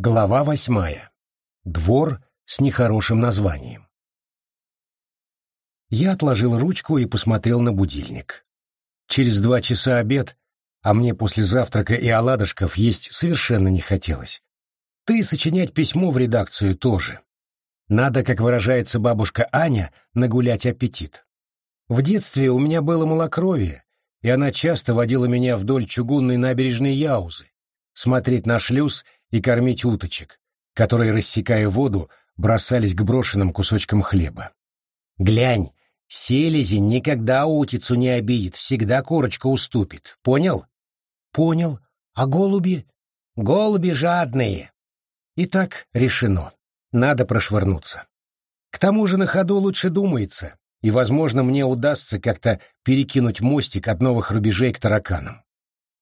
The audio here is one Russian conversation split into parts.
Глава восьмая. Двор с нехорошим названием. Я отложил ручку и посмотрел на будильник. Через два часа обед, а мне после завтрака и оладушков есть совершенно не хотелось. Ты сочинять письмо в редакцию тоже. Надо, как выражается бабушка Аня, нагулять аппетит. В детстве у меня было малокровие, и она часто водила меня вдоль чугунной набережной Яузы, смотреть на шлюз и кормить уточек, которые, рассекая воду, бросались к брошенным кусочкам хлеба. «Глянь, селезень никогда утицу не обидит, всегда корочка уступит. Понял?» «Понял. А голуби?» «Голуби жадные». Итак, решено. Надо прошвырнуться. К тому же на ходу лучше думается, и, возможно, мне удастся как-то перекинуть мостик от новых рубежей к тараканам.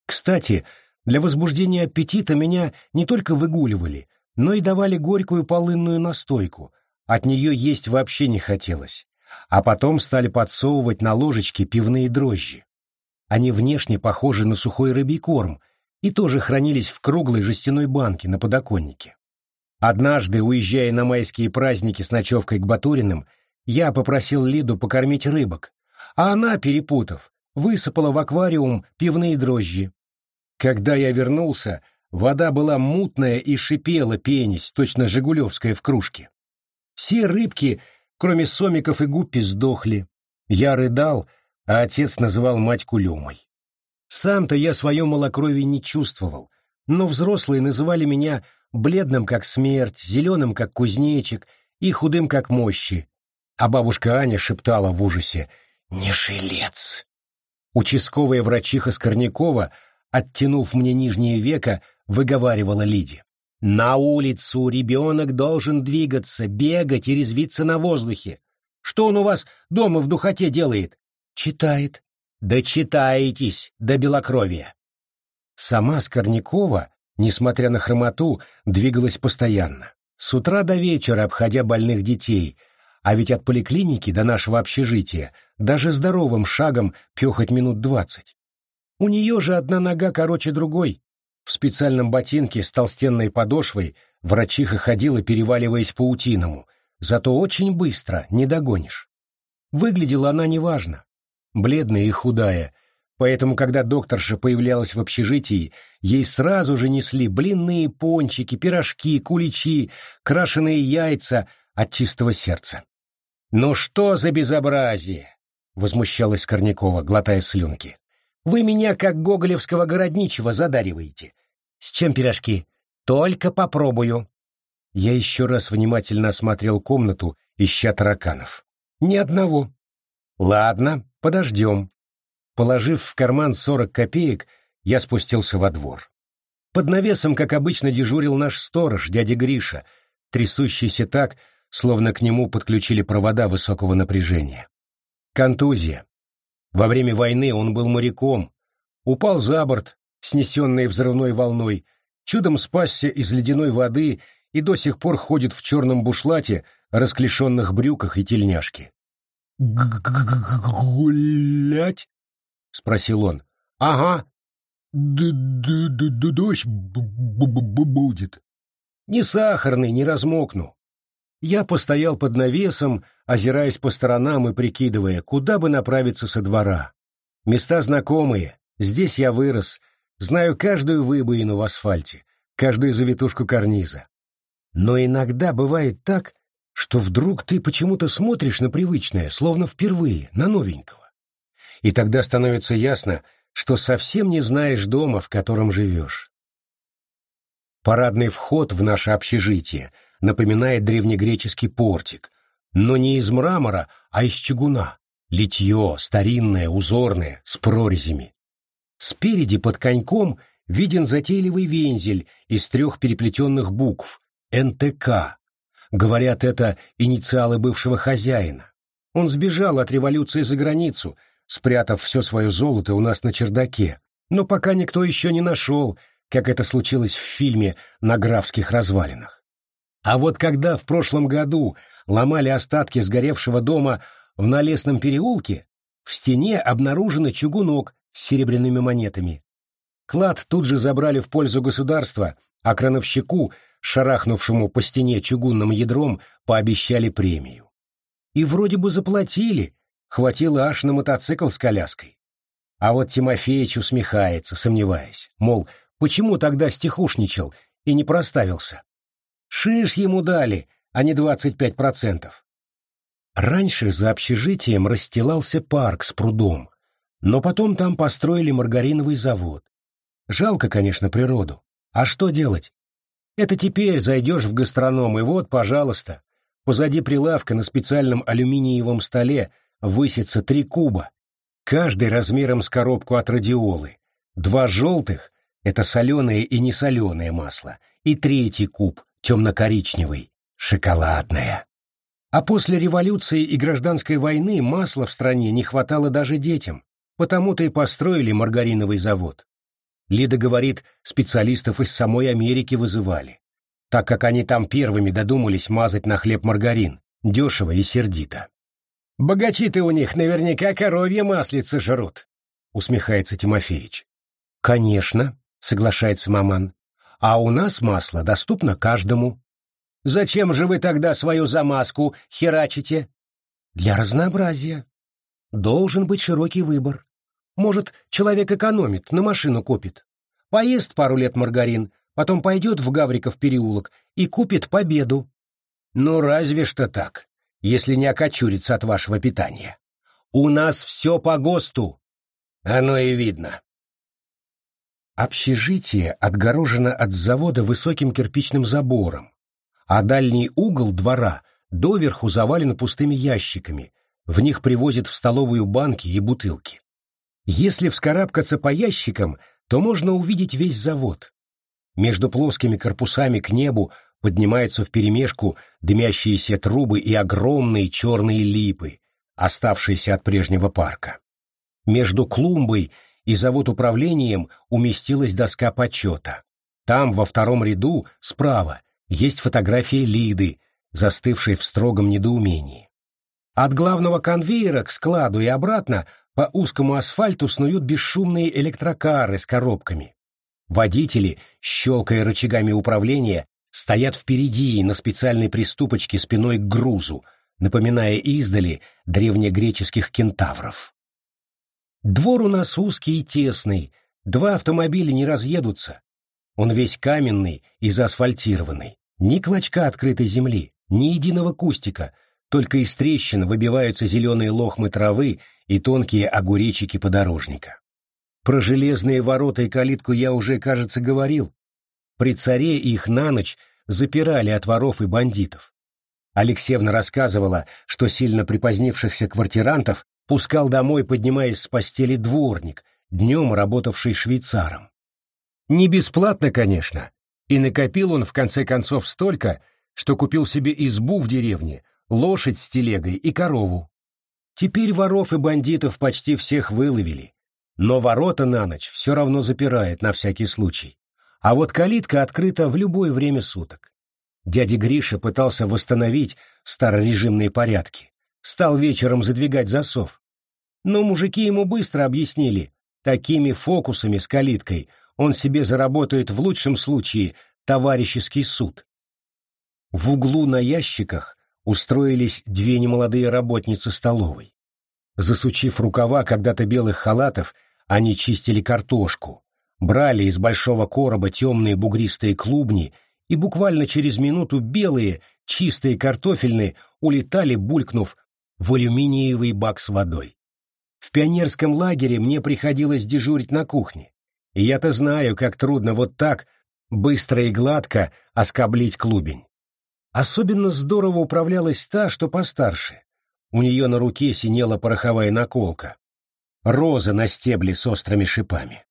Кстати, для возбуждения аппетита меня не только выгуливали, но и давали горькую полынную настойку. От нее есть вообще не хотелось. А потом стали подсовывать на ложечки пивные дрожжи. Они внешне похожи на сухой рыбий корм и тоже хранились в круглой жестяной банке на подоконнике. Однажды, уезжая на майские праздники с ночевкой к Батуриным, я попросил Лиду покормить рыбок, а она, перепутав, высыпала в аквариум пивные дрожжи. Когда я вернулся, вода была мутная и шипела пенись, точно жигулевская в кружке. Все рыбки, кроме сомиков и гуппи, сдохли. Я рыдал, а отец называл мать кулемой. Сам-то я свое малокровие не чувствовал, но взрослые называли меня бледным, как смерть, зеленым, как кузнечик, и худым, как мощи. А бабушка Аня шептала в ужасе «Не жилец!». Участковая врачиха Скорнякова — оттянув мне нижнее веко, выговаривала Лиде. «На улицу ребенок должен двигаться, бегать и резвиться на воздухе. Что он у вас дома в духоте делает?» «Читает». «Да читаетесь до белокровия». Сама Скорнякова, несмотря на хромоту, двигалась постоянно. С утра до вечера, обходя больных детей, а ведь от поликлиники до нашего общежития даже здоровым шагом пехать минут двадцать. У нее же одна нога короче другой. В специальном ботинке с толстенной подошвой врачиха ходила, переваливаясь паутиному, зато очень быстро, не догонишь. Выглядела она неважно, бледная и худая, поэтому, когда докторша появлялась в общежитии, ей сразу же несли блинные пончики, пирожки, куличи, крашеные яйца от чистого сердца. «Ну что за безобразие!» — возмущалась Корнякова, глотая слюнки. Вы меня, как гоголевского городничего, задариваете. С чем пирожки? Только попробую. Я еще раз внимательно осмотрел комнату, ища тараканов. Ни одного. Ладно, подождем. Положив в карман сорок копеек, я спустился во двор. Под навесом, как обычно, дежурил наш сторож, дядя Гриша, трясущийся так, словно к нему подключили провода высокого напряжения. Контузия. Во время войны он был моряком, упал за борт, снесенный взрывной волной, чудом спасся из ледяной воды и до сих пор ходит в черном бушлате, расклешенных брюках и тельняшке. «Гулять?» — спросил он. «Ага. Дождь будет. Не сахарный, не размокну. Я постоял под навесом, озираясь по сторонам и прикидывая, куда бы направиться со двора. Места знакомые, здесь я вырос, знаю каждую выбоину в асфальте, каждую завитушку карниза. Но иногда бывает так, что вдруг ты почему-то смотришь на привычное, словно впервые, на новенького. И тогда становится ясно, что совсем не знаешь дома, в котором живешь. Парадный вход в наше общежитие — напоминает древнегреческий портик, но не из мрамора, а из чугуна. Литье, старинное, узорное, с прорезями. Спереди под коньком виден затейливый вензель из трех переплетенных букв «НТК». Говорят, это инициалы бывшего хозяина. Он сбежал от революции за границу, спрятав все свое золото у нас на чердаке, но пока никто еще не нашел, как это случилось в фильме «На графских развалинах». А вот когда в прошлом году ломали остатки сгоревшего дома в Налесном переулке, в стене обнаружен чугунок с серебряными монетами. Клад тут же забрали в пользу государства, а крановщику шарахнувшему по стене чугунным ядром, пообещали премию. И вроде бы заплатили, хватило аж на мотоцикл с коляской. А вот Тимофеич усмехается, сомневаясь, мол, почему тогда стихушничал и не проставился? Шиш ему дали, а не двадцать пять процентов. Раньше за общежитием расстилался парк с прудом, но потом там построили маргариновый завод. Жалко, конечно, природу. А что делать? Это теперь зайдешь в гастроном, и вот, пожалуйста, позади прилавка на специальном алюминиевом столе высится три куба, каждый размером с коробку от радиолы. Два желтых — это соленое и несоленое масло, и третий куб, темно-коричневый, шоколадное. А после революции и гражданской войны масла в стране не хватало даже детям, потому-то и построили маргариновый завод. Лида говорит, специалистов из самой Америки вызывали, так как они там первыми додумались мазать на хлеб маргарин, дешево и сердито. «Богачи-то у них наверняка коровье маслица жрут», — усмехается Тимофеич. «Конечно», — соглашается маман, — «а у нас масло доступно каждому». «Зачем же вы тогда свою замазку херачите?» «Для разнообразия. Должен быть широкий выбор. Может, человек экономит, на машину купит. Поест пару лет маргарин, потом пойдет в Гавриков переулок и купит победу. Ну, разве что так, если не окочурится от вашего питания. У нас все по ГОСТу. Оно и видно. Общежитие отгорожено от завода высоким кирпичным забором, а дальний угол двора доверху завален пустыми ящиками, в них привозят в столовую банки и бутылки. Если вскарабкаться по ящикам, то можно увидеть весь завод. Между плоскими корпусами к небу поднимаются вперемешку дымящиеся трубы и огромные черные липы, оставшиеся от прежнего парка. Между клумбой и завод управлением уместилась доска почета. Там, во втором ряду, справа, есть фотография Лиды, застывшей в строгом недоумении. От главного конвейера к складу и обратно по узкому асфальту снуют бесшумные электрокары с коробками. Водители, щелкая рычагами управления, стоят впереди на специальной приступочке спиной к грузу, напоминая издали древнегреческих кентавров. Двор у нас узкий и тесный, два автомобиля не разъедутся. Он весь каменный и заасфальтированный. Ни клочка открытой земли, ни единого кустика, только из трещин выбиваются зеленые лохмы травы и тонкие огуречики подорожника. Про железные ворота и калитку я уже, кажется, говорил. При царе их на ночь запирали от воров и бандитов. Алексеевна рассказывала, что сильно припозднившихся квартирантов пускал домой, поднимаясь с постели дворник, днем работавший швейцаром. Не бесплатно, конечно, и накопил он в конце концов столько, что купил себе избу в деревне, лошадь с телегой и корову. Теперь воров и бандитов почти всех выловили, но ворота на ночь все равно запирает на всякий случай. А вот калитка открыта в любое время суток. Дядя Гриша пытался восстановить старорежимные порядки, стал вечером задвигать засов. Но мужики ему быстро объяснили, такими фокусами с калиткой он себе заработает в лучшем случае товарищеский суд. В углу на ящиках устроились две немолодые работницы столовой. Засучив рукава когда-то белых халатов, они чистили картошку, брали из большого короба темные бугристые клубни и буквально через минуту белые, чистые картофельные улетали, булькнув в алюминиевый бак с водой. В пионерском лагере мне приходилось дежурить на кухне, и я-то знаю, как трудно вот так, быстро и гладко оскоблить клубень. Особенно здорово управлялась та, что постарше. У нее на руке синела пороховая наколка. Роза на стебле с острыми шипами.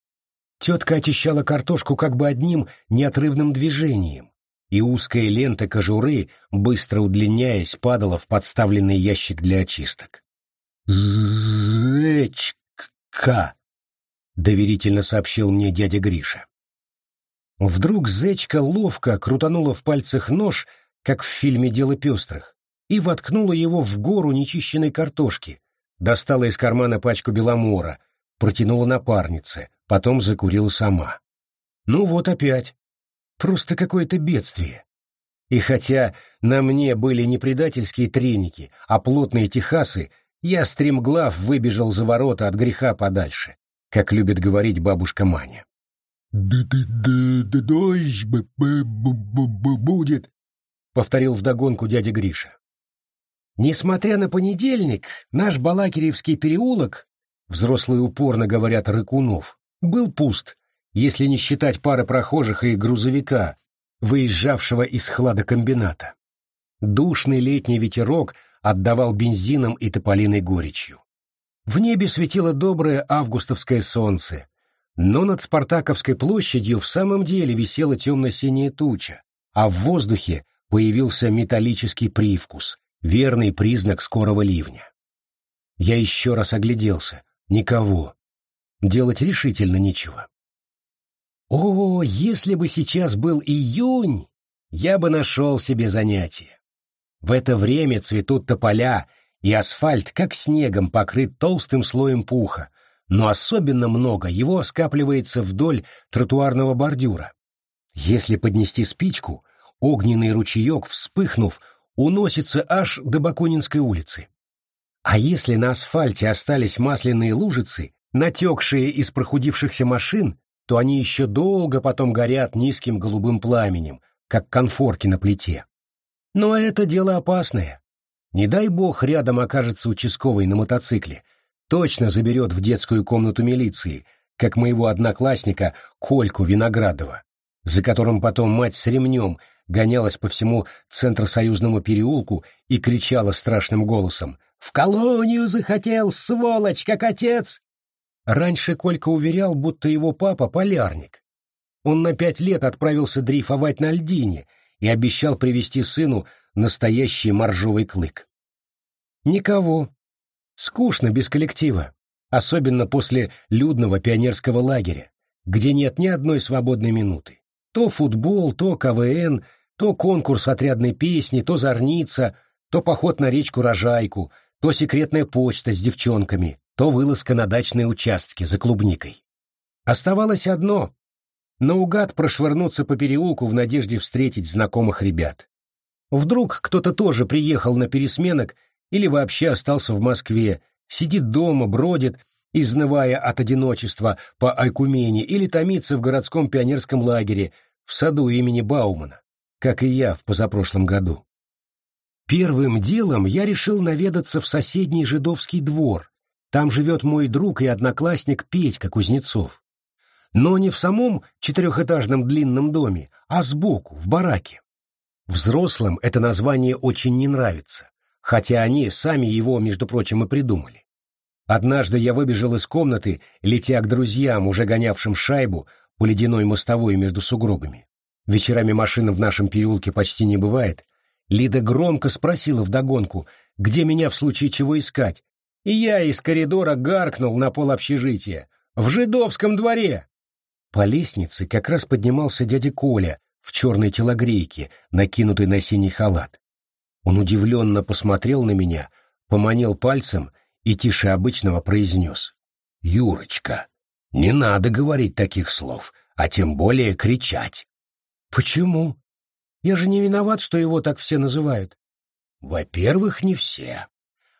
Тетка очищала картошку как бы одним неотрывным движением, и узкая лента кожуры, быстро удлиняясь, падала в подставленный ящик для очисток. «Зечка!» — доверительно сообщил мне дядя Гриша. Вдруг Зечка ловко крутанула в пальцах нож, как в фильме «Дело пестрых», и воткнула его в гору нечищенной картошки, достала из кармана пачку беломора, протянула напарнице, потом закурила сама. Ну вот опять. Просто какое-то бедствие. И хотя на мне были не предательские треники, а плотные техасы, я стремглав выбежал за ворота от греха подальше, как любит говорить бабушка Маня. «Дождь будет», — повторил вдогонку дядя Гриша. Несмотря на понедельник, наш Балакиревский переулок, взрослые упорно говорят Рыкунов, был пуст, если не считать пары прохожих и грузовика, выезжавшего из хладокомбината. Душный летний ветерок отдавал бензином и тополиной горечью. В небе светило доброе августовское солнце, но над Спартаковской площадью в самом деле висела темно-синяя туча, а в воздухе появился металлический привкус, верный признак скорого ливня. Я еще раз огляделся. Никого. Делать решительно нечего. О, если бы сейчас был июнь, я бы нашел себе занятие. В это время цветут тополя, и асфальт как снегом покрыт толстым слоем пуха, но особенно много его скапливается вдоль тротуарного бордюра. Если поднести спичку, огненный ручеек, вспыхнув, уносится аж до Бакунинской улицы. А если на асфальте остались масляные лужицы, натекшие из прохудившихся машин, то они еще долго потом горят низким голубым пламенем, как конфорки на плите. Но это дело опасное. Не дай бог рядом окажется участковый на мотоцикле, точно заберет в детскую комнату милиции, как моего одноклассника Кольку Виноградова, за которым потом мать с ремнем гонялась по всему Центросоюзному переулку и кричала страшным голосом «В колонию захотел, сволочь, как отец!» Раньше Колька уверял, будто его папа — полярник. Он на пять лет отправился дрейфовать на льдине и обещал привезти сыну настоящий моржовый клык. Никого. Скучно без коллектива, особенно после людного пионерского лагеря, где нет ни одной свободной минуты. То футбол, то КВН, то конкурс отрядной песни, то зорница, то поход на речку Рожайку, то секретная почта с девчонками, то вылазка на дачные участки за клубникой. Оставалось одно — наугад прошвырнуться по переулку в надежде встретить знакомых ребят. Вдруг кто-то тоже приехал на пересменок или вообще остался в Москве, сидит дома, бродит, изнывая от одиночества по Айкумене или томится в городском пионерском лагере в саду имени Баумана, как и я в позапрошлом году. Первым делом я решил наведаться в соседний жидовский двор, там живет мой друг и одноклассник Петька Кузнецов. Но не в самом четырехэтажном длинном доме, а сбоку, в бараке. Взрослым это название очень не нравится, хотя они сами его, между прочим, и придумали. Однажды я выбежал из комнаты, летя к друзьям, уже гонявшим шайбу по ледяной мостовой между сугробами. Вечерами машин в нашем переулке почти не бывает. Лида громко спросила вдогонку, где меня в случае чего искать, и я из коридора гаркнул на пол общежития. «В жидовском дворе!» По лестнице как раз поднимался дядя Коля в черной телогрейке, накинутой на синий халат. Он удивленно посмотрел на меня, поманил пальцем и тише обычного произнес. «Юрочка, не надо говорить таких слов, а тем более кричать». «Почему? Я же не виноват, что его так все называют». «Во-первых, не все.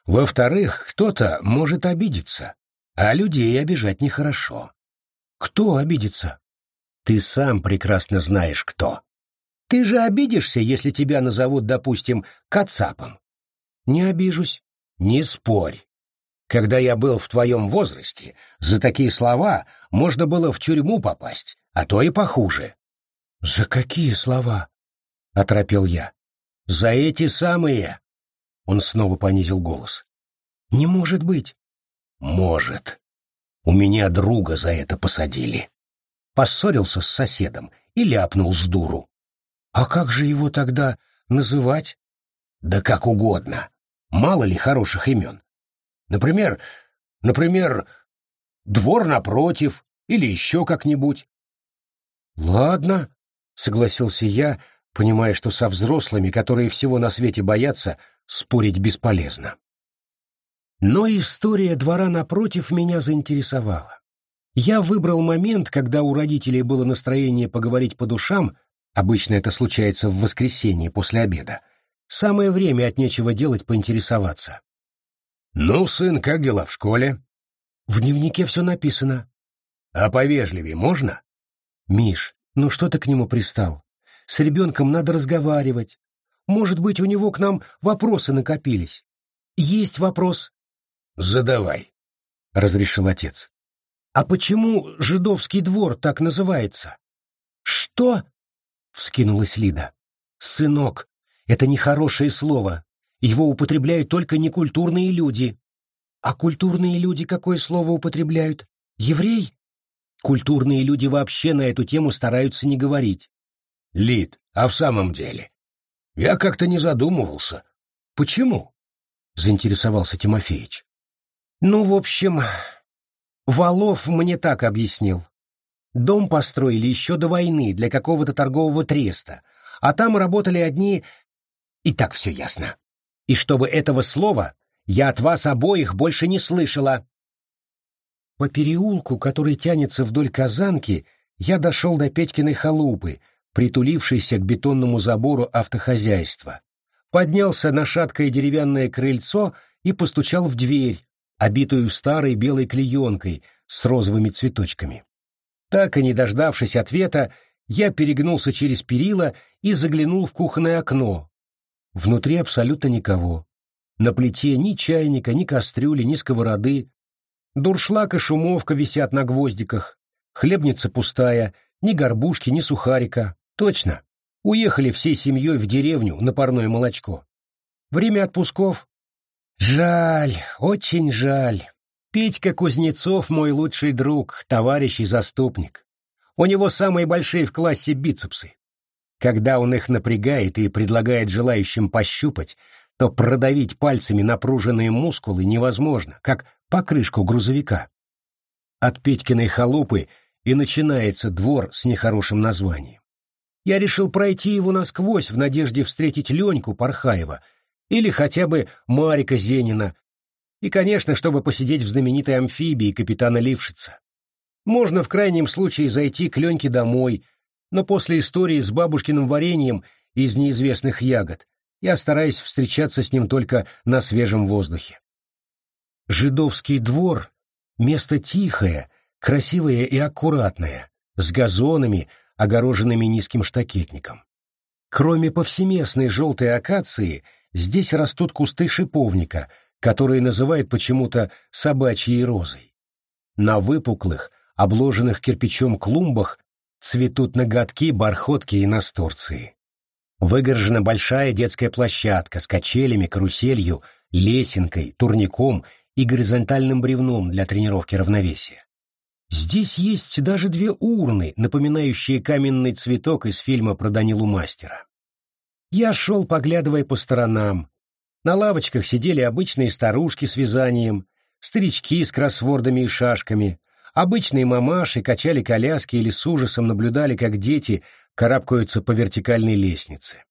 Во-вторых, кто-то может обидеться, а людей обижать нехорошо. Кто обидится? Ты сам прекрасно знаешь, кто. Ты же обидишься, если тебя назовут, допустим, Кацапом. Не обижусь. Не спорь. Когда я был в твоем возрасте, за такие слова можно было в тюрьму попасть, а то и похуже. — За какие слова? — оторопел я. — За эти самые. Он снова понизил голос. «Не может быть!» «Может. У меня друга за это посадили. Поссорился с соседом и ляпнул с дуру. А как же его тогда называть? Да как угодно. Мало ли хороших имен. Например, например, двор напротив или еще как-нибудь. Ладно, согласился я, понимая, что со взрослыми, которые всего на свете боятся, спорить бесполезно. Но история двора напротив меня заинтересовала. Я выбрал момент, когда у родителей было настроение поговорить по душам, Обычно это случается в воскресенье после обеда. Самое время от нечего делать поинтересоваться. «Ну, сын, как дела в школе?» «В дневнике все написано». «А повежливее можно?» «Миш, ну что ты к нему пристал? С ребенком надо разговаривать. Может быть, у него к нам вопросы накопились. Есть вопрос?» «Задавай», — разрешил отец. «А почему жидовский двор так называется?» «Что?» — вскинулась Лида. «Сынок, это нехорошее слово. Его употребляют только некультурные люди». «А культурные люди какое слово употребляют? Еврей?» Культурные люди вообще на эту тему стараются не говорить. Лид, а в самом деле? Я как-то не задумывался. Почему? Заинтересовался Тимофеич. Ну, в общем, Валов мне так объяснил. Дом построили еще до войны для какого-то торгового треста, а там работали одни... И так все ясно. И чтобы этого слова я от вас обоих больше не слышала. По переулку, который тянется вдоль казанки, я дошел до Петькиной халупы, притулившейся к бетонному забору автохозяйства. Поднялся на шаткое деревянное крыльцо и постучал в дверь, обитую старой белой клеенкой с розовыми цветочками. Так и не дождавшись ответа, я перегнулся через перила и заглянул в кухонное окно. Внутри абсолютно никого. На плите ни чайника, ни кастрюли, ни сковороды. Дуршлаг и шумовка висят на гвоздиках. Хлебница пустая, ни горбушки, ни сухарика. Точно. Уехали всей семьей в деревню на парное молочко. Время отпусков. Жаль, очень жаль. Петька Кузнецов мой лучший друг, товарищ и заступник. У него самые большие в классе бицепсы. Когда он их напрягает и предлагает желающим пощупать, то продавить пальцами напруженные мускулы невозможно, как покрышку грузовика. От Петькиной халупы и начинается двор с нехорошим названием. Я решил пройти его насквозь в надежде встретить Леньку Пархаева или хотя бы Марика Зенина, и, конечно, чтобы посидеть в знаменитой амфибии капитана Лившица. Можно в крайнем случае зайти к Леньке домой, но после истории с бабушкиным вареньем из неизвестных ягод я стараюсь встречаться с ним только на свежем воздухе. Жидовский двор — место тихое, красивое и аккуратное, с газонами, огороженными низким штакетником. Кроме повсеместной желтой акации, здесь растут кусты шиповника, которые называют почему-то собачьей розой. На выпуклых, обложенных кирпичом клумбах цветут ноготки, бархотки и насторции. Выгорожена большая детская площадка с качелями, каруселью, лесенкой, турником и горизонтальным бревном для тренировки равновесия. Здесь есть даже две урны, напоминающие каменный цветок из фильма про Данилу Мастера. Я шел, поглядывая по сторонам. На лавочках сидели обычные старушки с вязанием, старички с кроссвордами и шашками, обычные мамаши качали коляски или с ужасом наблюдали, как дети карабкаются по вертикальной лестнице.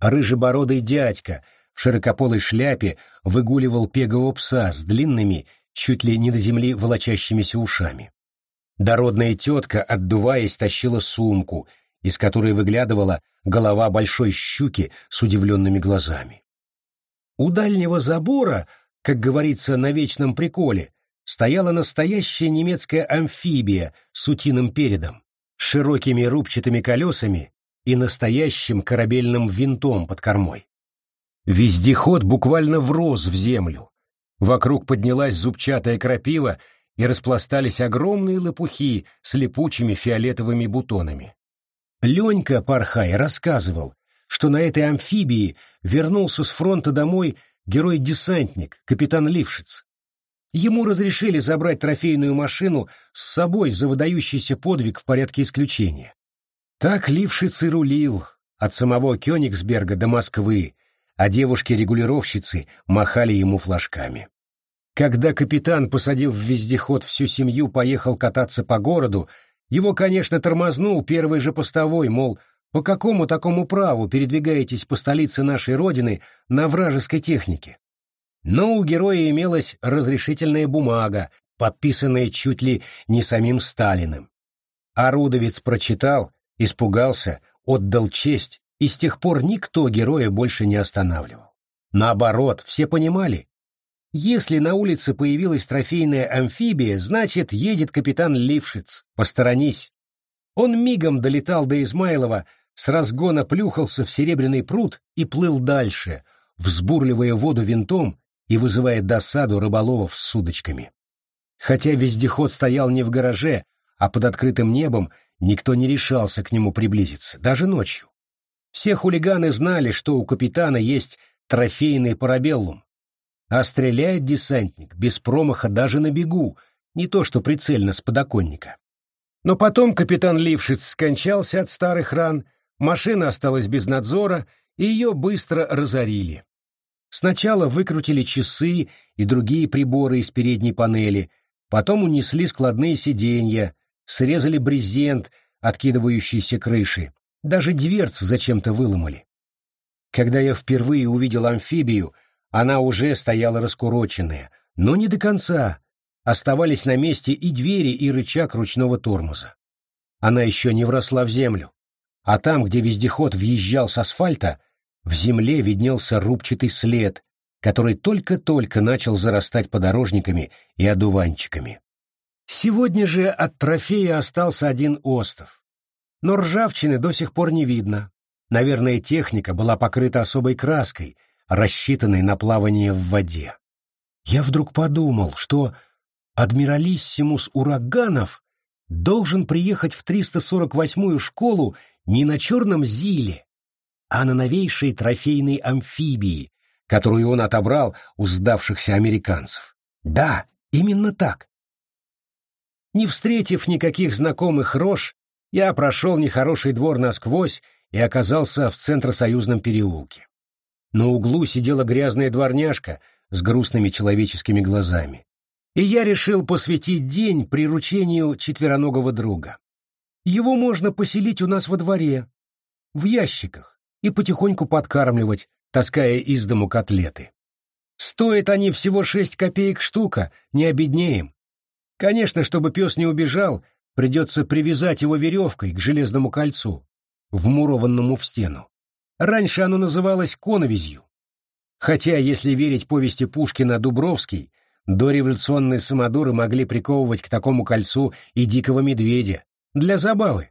Рыжебородый дядька в широкополой шляпе выгуливал пегового пса с длинными, чуть ли не до земли волочащимися ушами. Дородная тетка, отдуваясь, тащила сумку, из которой выглядывала голова большой щуки с удивленными глазами. У дальнего забора, как говорится на вечном приколе, стояла настоящая немецкая амфибия с утиным передом широкими рубчатыми колесами и настоящим корабельным винтом под кормой. Вездеход буквально врос в землю. Вокруг поднялась зубчатая крапива, и распластались огромные лопухи с липучими фиолетовыми бутонами. Ленька Пархай рассказывал, что на этой амфибии вернулся с фронта домой герой-десантник, капитан Лившиц. Ему разрешили забрать трофейную машину с собой за выдающийся подвиг в порядке исключения. Так Лившиц и рулил от самого Кёнигсберга до Москвы, а девушки-регулировщицы махали ему флажками. Когда капитан, посадив в вездеход всю семью, поехал кататься по городу, его, конечно, тормознул первый же постовой, мол, по какому такому праву передвигаетесь по столице нашей родины на вражеской технике? Но у героя имелась разрешительная бумага, подписанная чуть ли не самим Сталиным. Орудовец прочитал, испугался, отдал честь, и с тех пор никто героя больше не останавливал. Наоборот, все понимали, если на улице появилась трофейная амфибия, значит, едет капитан Лившиц. Посторонись. Он мигом долетал до Измайлова, с разгона плюхался в серебряный пруд и плыл дальше, взбурливая воду винтом и вызывая досаду рыболовов с удочками. Хотя вездеход стоял не в гараже, а под открытым небом, никто не решался к нему приблизиться, даже ночью. Все хулиганы знали, что у капитана есть трофейный парабеллум, а стреляет десантник без промаха даже на бегу, не то что прицельно с подоконника. Но потом капитан Лившиц скончался от старых ран, машина осталась без надзора, и ее быстро разорили. Сначала выкрутили часы и другие приборы из передней панели, потом унесли складные сиденья, срезали брезент, откидывающийся крыши, даже дверцы зачем-то выломали. Когда я впервые увидел амфибию, она уже стояла раскуроченная, но не до конца. Оставались на месте и двери, и рычаг ручного тормоза. Она еще не вросла в землю. А там, где вездеход въезжал с асфальта, в земле виднелся рубчатый след, который только-только начал зарастать подорожниками и одуванчиками. Сегодня же от трофея остался один остов. Но ржавчины до сих пор не видно. Наверное, техника была покрыта особой краской, рассчитанной на плавание в воде. Я вдруг подумал, что адмиралиссимус Ураганов должен приехать в 348-ю школу не на черном зиле, а на новейшей трофейной амфибии, которую он отобрал у сдавшихся американцев. Да, именно так. Не встретив никаких знакомых рож, я прошел нехороший двор насквозь и оказался в Центросоюзном переулке. На углу сидела грязная дворняжка с грустными человеческими глазами. И я решил посвятить день приручению четвероногого друга. Его можно поселить у нас во дворе, в ящиках, и потихоньку подкармливать, таская из дому котлеты. Стоят они всего шесть копеек штука, не обеднеем. Конечно, чтобы пес не убежал, придется привязать его веревкой к железному кольцу, вмурованному в стену. Раньше оно называлось коновизью. Хотя, если верить повести Пушкина «Дубровский», дореволюционные самодуры могли приковывать к такому кольцу и дикого медведя. Для забавы.